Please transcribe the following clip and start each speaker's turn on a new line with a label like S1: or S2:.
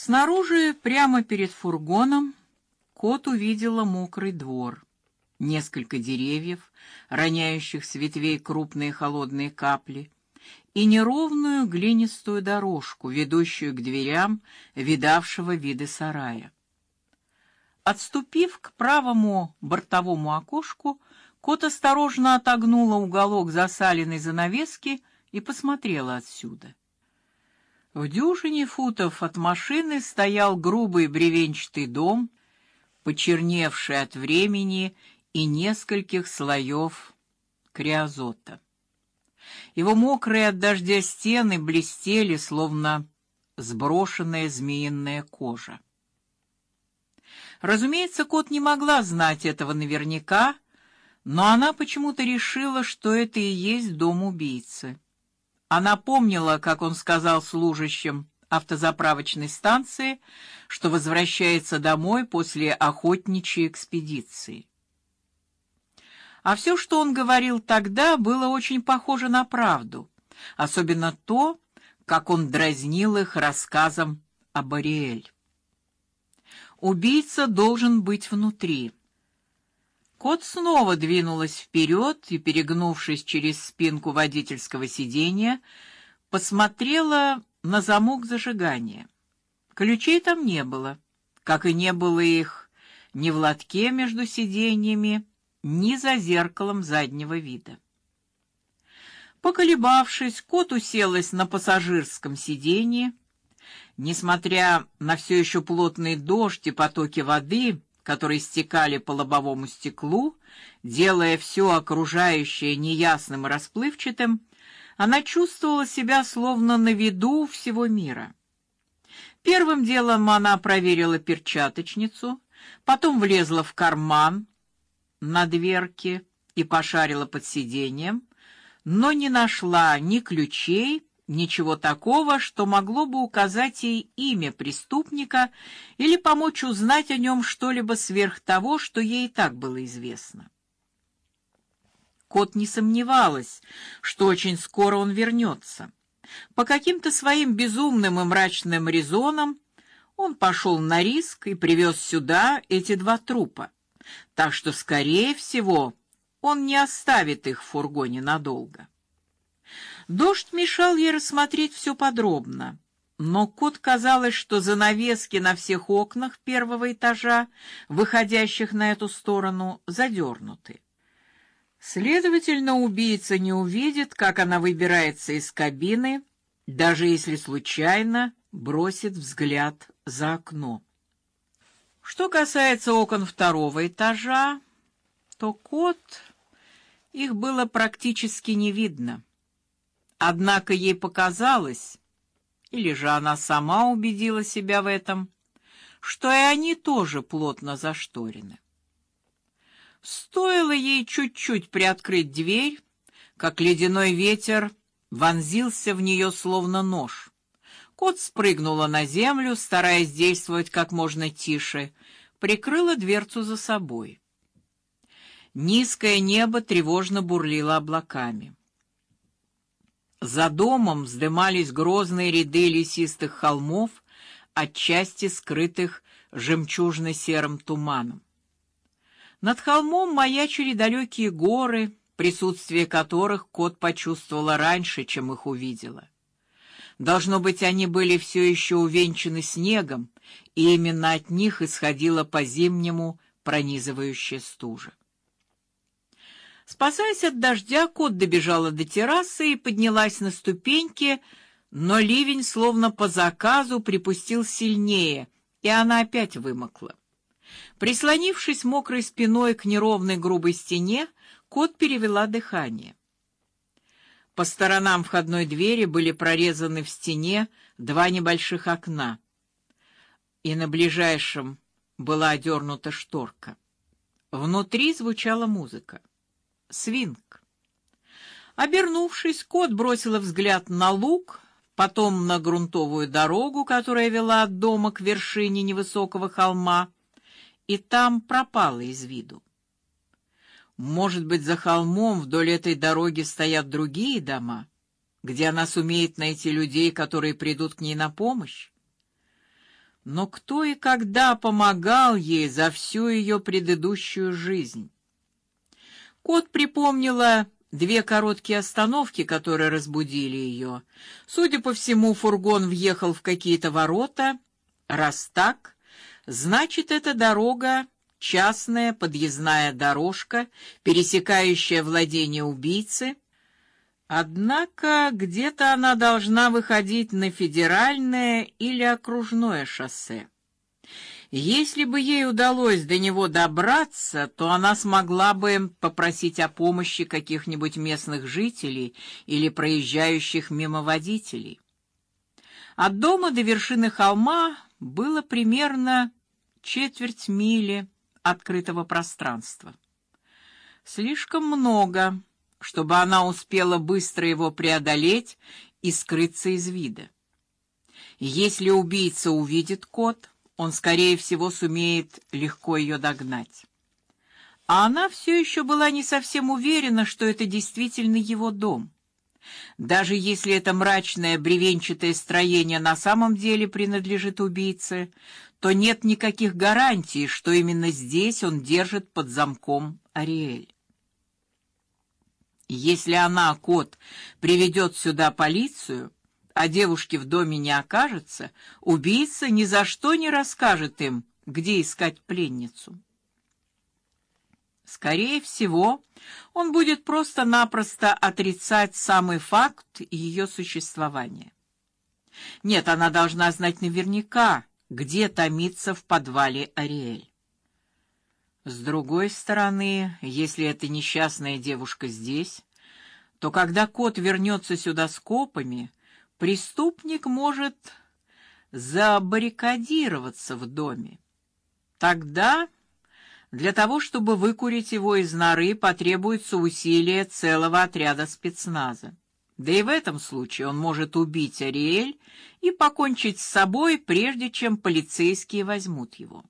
S1: Снаружи, прямо перед фургоном, кот увидела мокрый двор, несколько деревьев, роняющих с ветвей крупные холодные капли, и неровную глинистую дорожку, ведущую к дверям видавшего виды сарая. Отступив к правому бортовому окошку, кот осторожно отогнула уголок засаленной занавески и посмотрела отсюда. В дюжине футов от машины стоял грубый бревенчатый дом, почерневший от времени и нескольких слоев криозота. Его мокрые от дождя стены блестели, словно сброшенная змеиная кожа. Разумеется, кот не могла знать этого наверняка, но она почему-то решила, что это и есть дом убийцы. Она помнила, как он сказал служащим автозаправочной станции, что возвращается домой после охотничьей экспедиции. А все, что он говорил тогда, было очень похоже на правду, особенно то, как он дразнил их рассказом об Ариэль. Убийца должен быть внутри. Кот снова двинулась вперед и, перегнувшись через спинку водительского сиденья, посмотрела на замок зажигания. Ключей там не было, как и не было их ни в лотке между сиденьями, ни за зеркалом заднего вида. Поколебавшись, кот уселась на пассажирском сиденье. Несмотря на все еще плотный дождь и потоки воды, которые стекали по лобовому стеклу, делая все окружающее неясным и расплывчатым, она чувствовала себя словно на виду всего мира. Первым делом она проверила перчаточницу, потом влезла в карман на дверке и пошарила под сиденьем, но не нашла ни ключей, Ничего такого, что могло бы указать ей имя преступника или помочь узнать о нем что-либо сверх того, что ей и так было известно. Кот не сомневалась, что очень скоро он вернется. По каким-то своим безумным и мрачным резонам он пошел на риск и привез сюда эти два трупа. Так что, скорее всего, он не оставит их в фургоне надолго. Дождь мешал ей рассмотреть все подробно, но кот казалось, что занавески на всех окнах первого этажа, выходящих на эту сторону, задернуты. Следовательно, убийца не увидит, как она выбирается из кабины, даже если случайно бросит взгляд за окно. Что касается окон второго этажа, то кот их было практически не видно. Однако ей показалось, или же она сама убедила себя в этом, что и они тоже плотно зашторены. Стоило ей чуть-чуть приоткрыть дверь, как ледяной ветер вонзился в нее словно нож. Кот спрыгнула на землю, стараясь действовать как можно тише, прикрыла дверцу за собой. Низкое небо тревожно бурлило облаками. За домом вздымались грозные ряды лесистых холмов, отчасти скрытых жемчужно-серым туманом. Над холмом маячили далекие горы, присутствие которых кот почувствовала раньше, чем их увидела. Должно быть, они были все еще увенчаны снегом, и именно от них исходила по-зимнему пронизывающая стужа. Спасаясь от дождя, кот добежала до террасы и поднялась на ступеньки, но ливень словно по заказу припустил сильнее, и она опять вымокла. Прислонившись мокрой спиной к неровной грубой стене, кот перевела дыхание. По сторонам входной двери были прорезаны в стене два небольших окна, и на ближайшем была одернута шторка. Внутри звучала музыка свинг. Обернувшись, кот бросила взгляд на луг, потом на грунтовую дорогу, которая вела от дома к вершине невысокого холма, и там пропала из виду. Может быть, за холмом вдоль этой дороги стоят другие дома, где она сумеет найти людей, которые придут к ней на помощь? Но кто и когда помогал ей за всю ее предыдущую жизнь? Кот припомнила две короткие остановки, которые разбудили ее. Судя по всему, фургон въехал в какие-то ворота. Раз так, значит, эта дорога частная подъездная дорожка, пересекающая владение убийцы. Однако где-то она должна выходить на федеральное или окружное шоссе. Если бы ей удалось до него добраться, то она смогла бы попросить о помощи каких-нибудь местных жителей или проезжающих мимо водителей. От дома до вершины холма было примерно четверть мили открытого пространства. Слишком много, чтобы она успела быстро его преодолеть и скрыться из вида. Если убийца увидит кот, он скорее всего сумеет легко ее догнать. А она все еще была не совсем уверена, что это действительно его дом. Даже если это мрачное бревенчатое строение на самом деле принадлежит убийце, то нет никаких гарантий, что именно здесь он держит под замком Ариэль. Если она, кот, приведет сюда полицию, а девушки в доме не окажется, убийца ни за что не расскажет им, где искать пленницу. Скорее всего, он будет просто-напросто отрицать самый факт ее существования. Нет, она должна знать наверняка, где томится в подвале Ариэль. С другой стороны, если эта несчастная девушка здесь, то когда кот вернется сюда с копами, преступник может забаррикадироваться в доме. Тогда для того, чтобы выкурить его из норы, потребуется усилие целого отряда спецназа. Да и в этом случае он может убить Ариэль и покончить с собой, прежде чем полицейские возьмут его.